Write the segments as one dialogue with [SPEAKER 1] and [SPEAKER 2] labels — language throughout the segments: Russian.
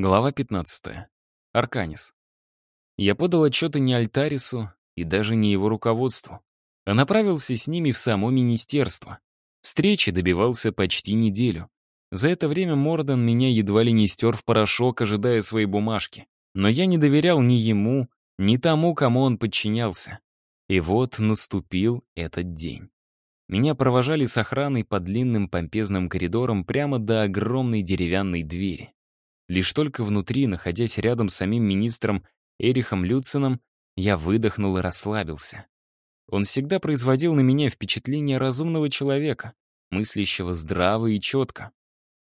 [SPEAKER 1] Глава 15. Арканис. Я подал отчеты не Альтарису и даже не его руководству, а направился с ними в само министерство. Встречи добивался почти неделю. За это время Мордан меня едва ли не стер в порошок, ожидая своей бумажки. Но я не доверял ни ему, ни тому, кому он подчинялся. И вот наступил этот день. Меня провожали с охраной по длинным помпезным коридорам прямо до огромной деревянной двери. Лишь только внутри, находясь рядом с самим министром Эрихом Люцином, я выдохнул и расслабился. Он всегда производил на меня впечатление разумного человека, мыслящего здраво и четко.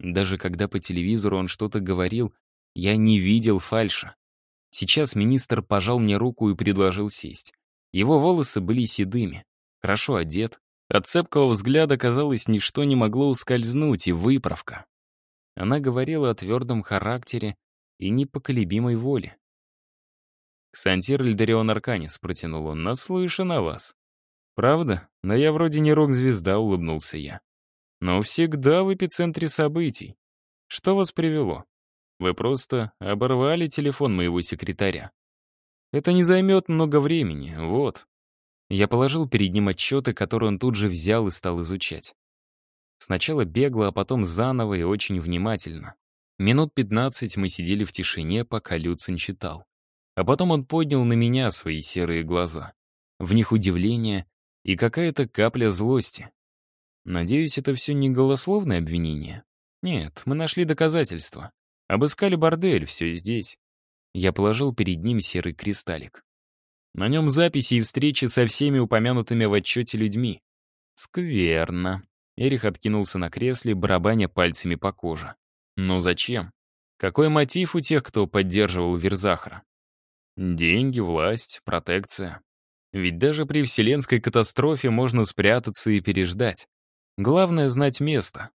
[SPEAKER 1] Даже когда по телевизору он что-то говорил, я не видел фальша. Сейчас министр пожал мне руку и предложил сесть. Его волосы были седыми, хорошо одет. От цепкого взгляда, казалось, ничто не могло ускользнуть, и выправка. Она говорила о твердом характере и непоколебимой воле. «Ксантир Льдарион Арканис», — протянул он, — «наслышан о вас». «Правда? Но я вроде не рок-звезда», — улыбнулся я. «Но всегда в эпицентре событий. Что вас привело? Вы просто оборвали телефон моего секретаря. Это не займет много времени, вот». Я положил перед ним отчеты, которые он тут же взял и стал изучать. Сначала бегло, а потом заново и очень внимательно. Минут пятнадцать мы сидели в тишине, пока Люцин читал. А потом он поднял на меня свои серые глаза. В них удивление и какая-то капля злости. Надеюсь, это все не голословное обвинение? Нет, мы нашли доказательства. Обыскали бордель, все здесь. Я положил перед ним серый кристаллик. На нем записи и встречи со всеми упомянутыми в отчете людьми. Скверно. Эрих откинулся на кресле, барабаня пальцами по коже. Но зачем? Какой мотив у тех, кто поддерживал Верзахара? Деньги, власть, протекция. Ведь даже при вселенской катастрофе можно спрятаться и переждать. Главное — знать место.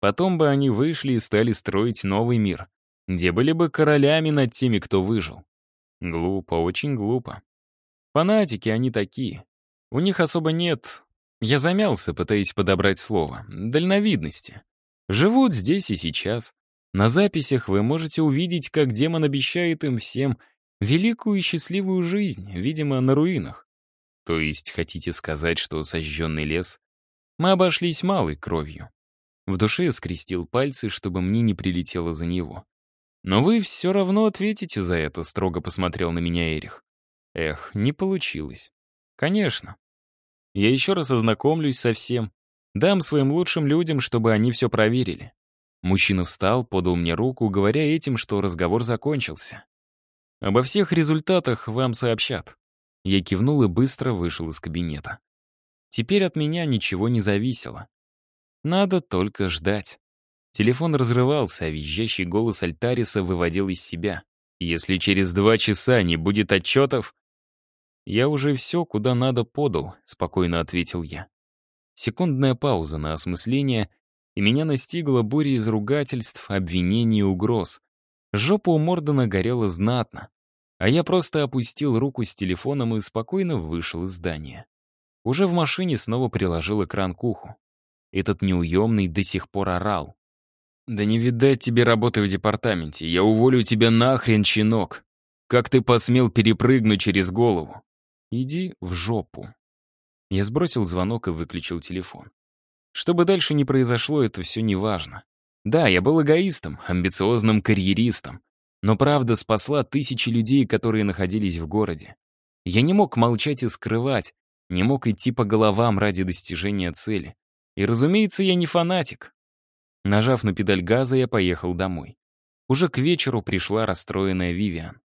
[SPEAKER 1] Потом бы они вышли и стали строить новый мир, где были бы королями над теми, кто выжил. Глупо, очень глупо. Фанатики они такие. У них особо нет я замялся, пытаясь подобрать слово. Дальновидности. Живут здесь и сейчас. На записях вы можете увидеть, как демон обещает им всем великую и счастливую жизнь, видимо, на руинах. То есть хотите сказать, что сожженный лес? Мы обошлись малой кровью. В душе скрестил пальцы, чтобы мне не прилетело за него. «Но вы все равно ответите за это», — строго посмотрел на меня Эрих. Эх, не получилось. Конечно. Я еще раз ознакомлюсь со всем. Дам своим лучшим людям, чтобы они все проверили. Мужчина встал, подал мне руку, говоря этим, что разговор закончился. Обо всех результатах вам сообщат. Я кивнул и быстро вышел из кабинета. Теперь от меня ничего не зависело. Надо только ждать. Телефон разрывался, а визжащий голос Альтариса выводил из себя. Если через два часа не будет отчетов, «Я уже все, куда надо, подал», — спокойно ответил я. Секундная пауза на осмысление, и меня настигла буря из ругательств, обвинений и угроз. Жопа у Мордона горела знатно, а я просто опустил руку с телефоном и спокойно вышел из здания. Уже в машине снова приложил экран к уху. Этот неуемный до сих пор орал. «Да не видать тебе работы в департаменте. Я уволю тебя нахрен, щенок. Как ты посмел перепрыгнуть через голову? Иди в жопу. Я сбросил звонок и выключил телефон. Что бы дальше ни произошло, это все не важно. Да, я был эгоистом, амбициозным карьеристом, но правда спасла тысячи людей, которые находились в городе. Я не мог молчать и скрывать, не мог идти по головам ради достижения цели. И, разумеется, я не фанатик. Нажав на педаль газа, я поехал домой. Уже к вечеру пришла расстроенная Вивиан.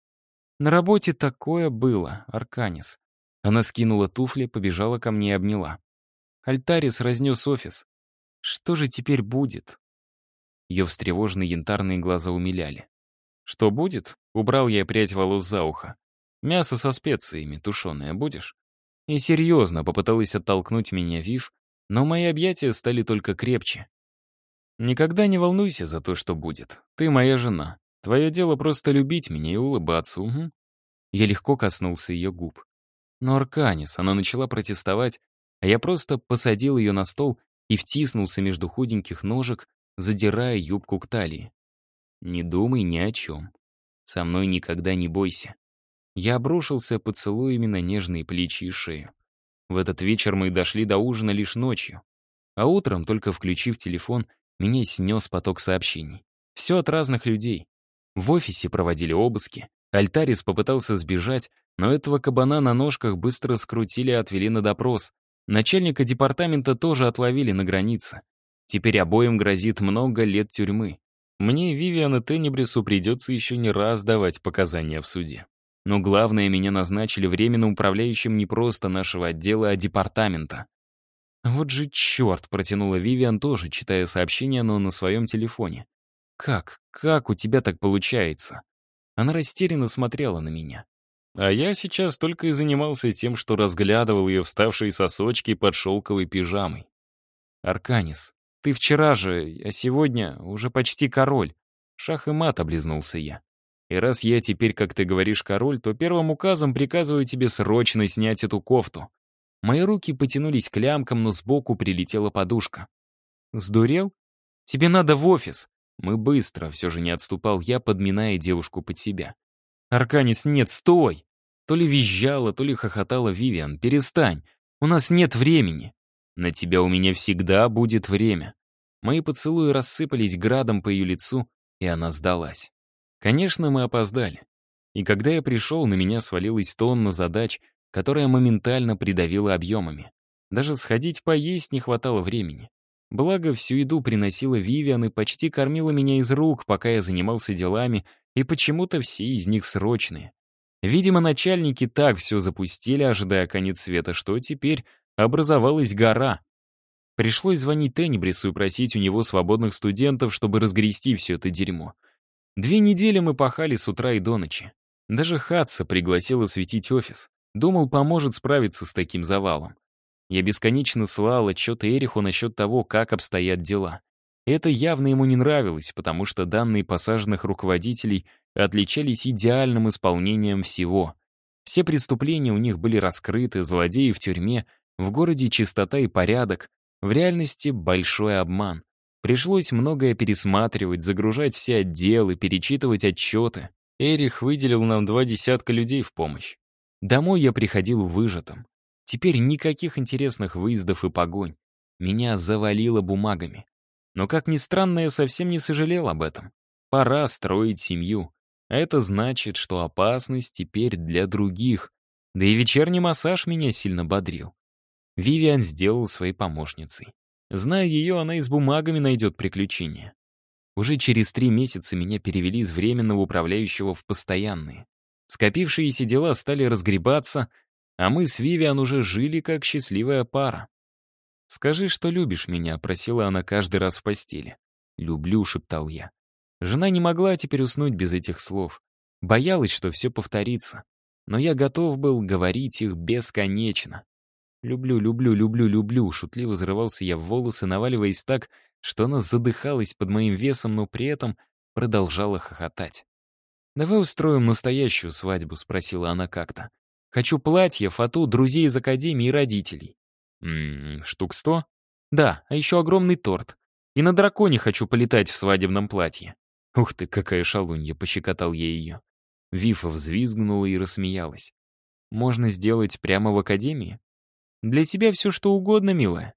[SPEAKER 1] На работе такое было, Арканис. Она скинула туфли, побежала ко мне и обняла. Альтарис разнес офис. Что же теперь будет? Ее встревоженные янтарные глаза умиляли. Что будет? Убрал я прядь волос за ухо. Мясо со специями, тушеное будешь? И серьезно попыталась оттолкнуть меня Вив, но мои объятия стали только крепче. Никогда не волнуйся за то, что будет. Ты моя жена. Твое дело просто любить меня и улыбаться, угу. Я легко коснулся ее губ. Но Арканис, она начала протестовать, а я просто посадил ее на стол и втиснулся между худеньких ножек, задирая юбку к талии. Не думай ни о чем. Со мной никогда не бойся. Я обрушился поцелуями на нежные плечи и шею. В этот вечер мы дошли до ужина лишь ночью. А утром, только включив телефон, меня снес поток сообщений. Все от разных людей. В офисе проводили обыски. Альтарис попытался сбежать, но этого кабана на ножках быстро скрутили и отвели на допрос. Начальника департамента тоже отловили на границе. Теперь обоим грозит много лет тюрьмы. Мне, Вивиан и Тенебрису придется еще не раз давать показания в суде. Но главное, меня назначили временным управляющим не просто нашего отдела, а департамента. «Вот же черт!» — протянула Вивиан тоже, читая сообщение, но на своем телефоне. «Как? Как у тебя так получается?» Она растерянно смотрела на меня. А я сейчас только и занимался тем, что разглядывал ее вставшие сосочки под шелковой пижамой. «Арканис, ты вчера же, а сегодня уже почти король». Шах и мат облизнулся я. И раз я теперь, как ты говоришь, король, то первым указом приказываю тебе срочно снять эту кофту. Мои руки потянулись к лямкам, но сбоку прилетела подушка. «Сдурел? Тебе надо в офис!» Мы быстро, все же не отступал я, подминая девушку под себя. «Арканис, нет, стой!» То ли визжала, то ли хохотала Вивиан. «Перестань! У нас нет времени!» «На тебя у меня всегда будет время!» Мои поцелуи рассыпались градом по ее лицу, и она сдалась. Конечно, мы опоздали. И когда я пришел, на меня свалилась тонна задач, которая моментально придавила объемами. Даже сходить поесть не хватало времени. Благо, всю еду приносила Вивиан и почти кормила меня из рук, пока я занимался делами, и почему-то все из них срочные. Видимо, начальники так все запустили, ожидая конец света, что теперь образовалась гора. Пришлось звонить Тенебрису и просить у него свободных студентов, чтобы разгрести все это дерьмо. Две недели мы пахали с утра и до ночи. Даже Хатса пригласил осветить офис. Думал, поможет справиться с таким завалом. Я бесконечно слал отчеты Эриху насчет того, как обстоят дела. Это явно ему не нравилось, потому что данные посаженных руководителей отличались идеальным исполнением всего. Все преступления у них были раскрыты, злодеи в тюрьме, в городе чистота и порядок, в реальности большой обман. Пришлось многое пересматривать, загружать все отделы, перечитывать отчеты. Эрих выделил нам два десятка людей в помощь. Домой я приходил выжатым. Теперь никаких интересных выездов и погонь. Меня завалило бумагами. Но, как ни странно, я совсем не сожалел об этом. Пора строить семью. А это значит, что опасность теперь для других. Да и вечерний массаж меня сильно бодрил. Вивиан сделал своей помощницей. Зная ее, она и с бумагами найдет приключения. Уже через три месяца меня перевели из временного управляющего в постоянные. Скопившиеся дела стали разгребаться, а мы с Вивиан уже жили как счастливая пара. «Скажи, что любишь меня», — просила она каждый раз в постели. «Люблю», — шептал я. Жена не могла теперь уснуть без этих слов. Боялась, что все повторится. Но я готов был говорить их бесконечно. «Люблю, люблю, люблю, люблю», — шутливо взрывался я в волосы, наваливаясь так, что она задыхалась под моим весом, но при этом продолжала хохотать. «Давай устроим настоящую свадьбу», — спросила она как-то. «Хочу платье, фату, друзей из академии и родителей». «Ммм, штук сто?» «Да, а еще огромный торт. И на драконе хочу полетать в свадебном платье». «Ух ты, какая шалунья!» — пощекотал я ее. Вифа взвизгнула и рассмеялась. «Можно сделать прямо в академии?» Для тебя все что угодно, милая.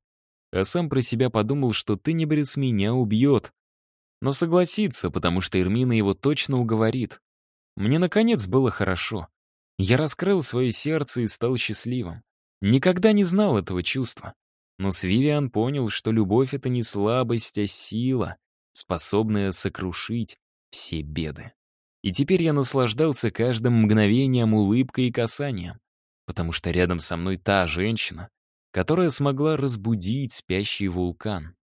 [SPEAKER 1] А сам про себя подумал, что ты не брез меня убьет. Но согласится, потому что Эрмина его точно уговорит. Мне, наконец, было хорошо. Я раскрыл свое сердце и стал счастливым. Никогда не знал этого чувства. Но с Вивиан понял, что любовь — это не слабость, а сила, способная сокрушить все беды. И теперь я наслаждался каждым мгновением, улыбкой и касанием потому что рядом со мной та женщина, которая смогла разбудить спящий вулкан.